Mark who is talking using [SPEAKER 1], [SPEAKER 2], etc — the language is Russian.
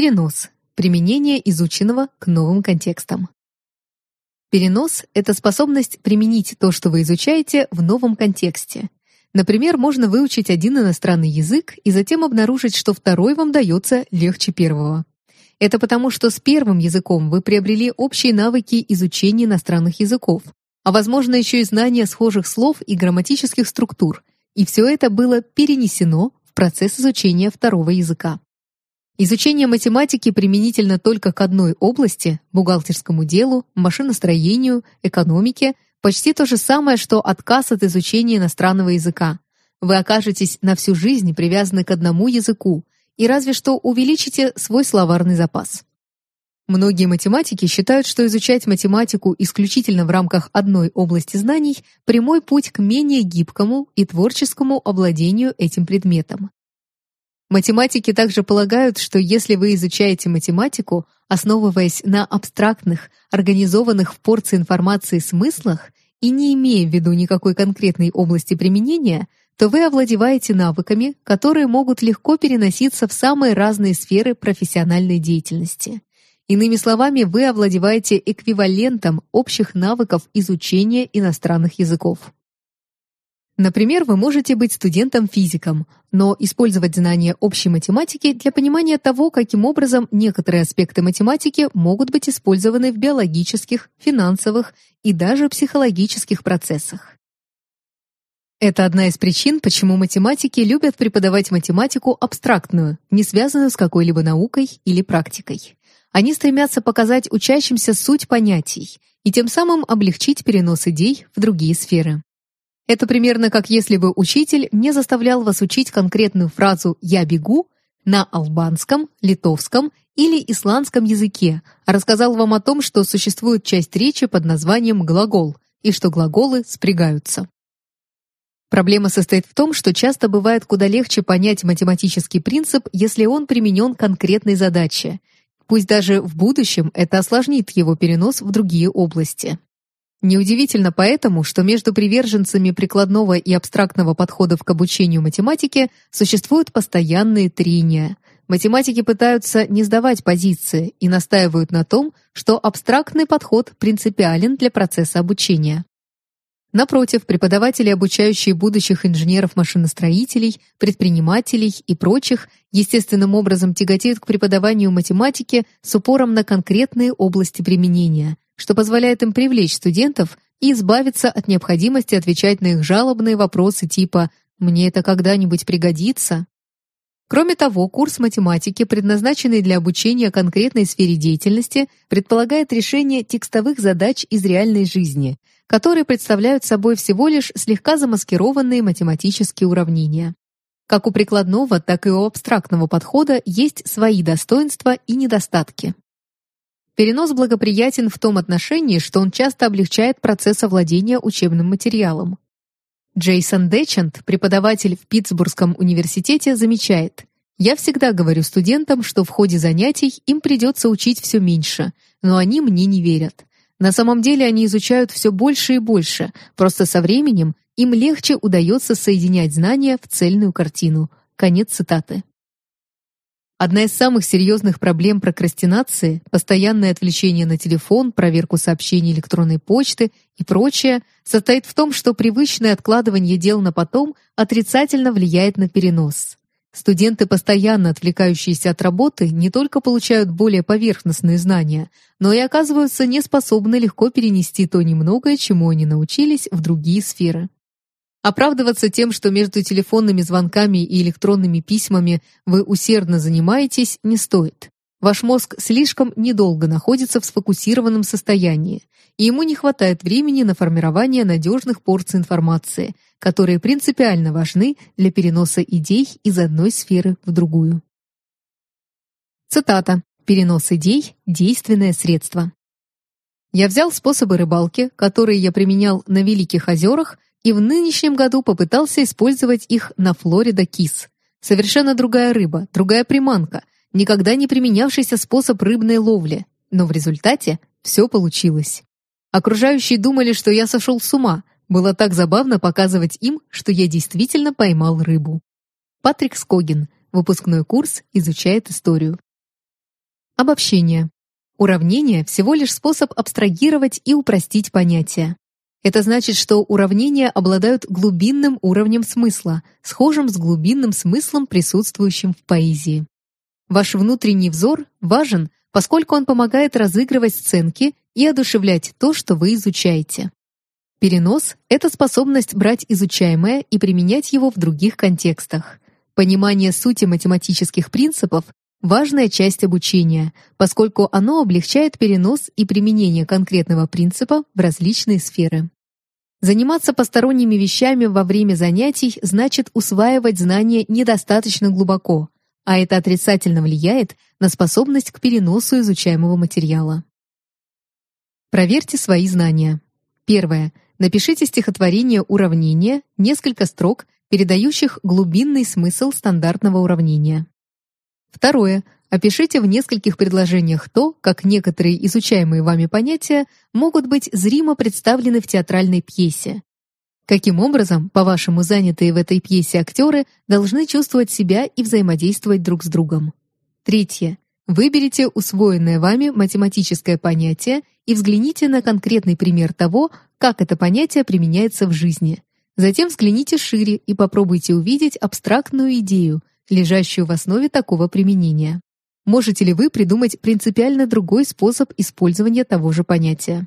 [SPEAKER 1] Перенос. Применение изученного к новым контекстам. Перенос — это способность применить то, что вы изучаете, в новом контексте. Например, можно выучить один иностранный язык и затем обнаружить, что второй вам дается легче первого. Это потому, что с первым языком вы приобрели общие навыки изучения иностранных языков, а возможно еще и знания схожих слов и грамматических структур, и все это было перенесено в процесс изучения второго языка. Изучение математики применительно только к одной области – бухгалтерскому делу, машиностроению, экономике – почти то же самое, что отказ от изучения иностранного языка. Вы окажетесь на всю жизнь привязаны к одному языку и разве что увеличите свой словарный запас. Многие математики считают, что изучать математику исключительно в рамках одной области знаний – прямой путь к менее гибкому и творческому овладению этим предметом. Математики также полагают, что если вы изучаете математику, основываясь на абстрактных, организованных в порции информации смыслах и не имея в виду никакой конкретной области применения, то вы овладеваете навыками, которые могут легко переноситься в самые разные сферы профессиональной деятельности. Иными словами, вы овладеваете эквивалентом общих навыков изучения иностранных языков. Например, вы можете быть студентом-физиком, но использовать знания общей математики для понимания того, каким образом некоторые аспекты математики могут быть использованы в биологических, финансовых и даже психологических процессах. Это одна из причин, почему математики любят преподавать математику абстрактную, не связанную с какой-либо наукой или практикой. Они стремятся показать учащимся суть понятий и тем самым облегчить перенос идей в другие сферы. Это примерно как если бы учитель не заставлял вас учить конкретную фразу «я бегу» на албанском, литовском или исландском языке, а рассказал вам о том, что существует часть речи под названием глагол и что глаголы спрягаются. Проблема состоит в том, что часто бывает куда легче понять математический принцип, если он применен к конкретной задаче. Пусть даже в будущем это осложнит его перенос в другие области. Неудивительно поэтому, что между приверженцами прикладного и абстрактного подходов к обучению математике существуют постоянные трения. Математики пытаются не сдавать позиции и настаивают на том, что абстрактный подход принципиален для процесса обучения. Напротив, преподаватели, обучающие будущих инженеров-машиностроителей, предпринимателей и прочих, естественным образом тяготеют к преподаванию математики с упором на конкретные области применения – что позволяет им привлечь студентов и избавиться от необходимости отвечать на их жалобные вопросы типа «Мне это когда-нибудь пригодится?». Кроме того, курс математики, предназначенный для обучения конкретной сфере деятельности, предполагает решение текстовых задач из реальной жизни, которые представляют собой всего лишь слегка замаскированные математические уравнения. Как у прикладного, так и у абстрактного подхода есть свои достоинства и недостатки. Перенос благоприятен в том отношении, что он часто облегчает процесс овладения учебным материалом. Джейсон Дечант, преподаватель в Питтсбургском университете, замечает, «Я всегда говорю студентам, что в ходе занятий им придется учить все меньше, но они мне не верят. На самом деле они изучают все больше и больше, просто со временем им легче удается соединять знания в цельную картину». Конец цитаты. Одна из самых серьезных проблем прокрастинации – постоянное отвлечение на телефон, проверку сообщений электронной почты и прочее – состоит в том, что привычное откладывание дел на потом отрицательно влияет на перенос. Студенты, постоянно отвлекающиеся от работы, не только получают более поверхностные знания, но и оказываются неспособны легко перенести то немногое, чему они научились в другие сферы. Оправдываться тем, что между телефонными звонками и электронными письмами вы усердно занимаетесь, не стоит. Ваш мозг слишком недолго находится в сфокусированном состоянии, и ему не хватает времени на формирование надежных порций информации, которые принципиально важны для переноса идей из одной сферы в другую. Цитата. «Перенос идей – действенное средство». Я взял способы рыбалки, которые я применял на Великих озерах, и в нынешнем году попытался использовать их на Флорида Кис. Совершенно другая рыба, другая приманка, никогда не применявшийся способ рыбной ловли, но в результате все получилось. Окружающие думали, что я сошел с ума, было так забавно показывать им, что я действительно поймал рыбу. Патрик Скогин, выпускной курс, изучает историю. Обобщение. Уравнение – всего лишь способ абстрагировать и упростить понятия. Это значит, что уравнения обладают глубинным уровнем смысла, схожим с глубинным смыслом, присутствующим в поэзии. Ваш внутренний взор важен, поскольку он помогает разыгрывать сценки и одушевлять то, что вы изучаете. Перенос — это способность брать изучаемое и применять его в других контекстах. Понимание сути математических принципов — важная часть обучения, поскольку оно облегчает перенос и применение конкретного принципа в различные сферы. Заниматься посторонними вещами во время занятий значит усваивать знания недостаточно глубоко, а это отрицательно влияет на способность к переносу изучаемого материала. Проверьте свои знания. Первое. Напишите стихотворение уравнения, несколько строк, передающих глубинный смысл стандартного уравнения. Второе. Опишите в нескольких предложениях то, как некоторые изучаемые вами понятия могут быть зримо представлены в театральной пьесе. Каким образом, по-вашему, занятые в этой пьесе актеры должны чувствовать себя и взаимодействовать друг с другом? Третье. Выберите усвоенное вами математическое понятие и взгляните на конкретный пример того, как это понятие применяется в жизни. Затем взгляните шире и попробуйте увидеть абстрактную идею, лежащую в основе такого применения. Можете ли вы придумать принципиально другой способ использования того же понятия?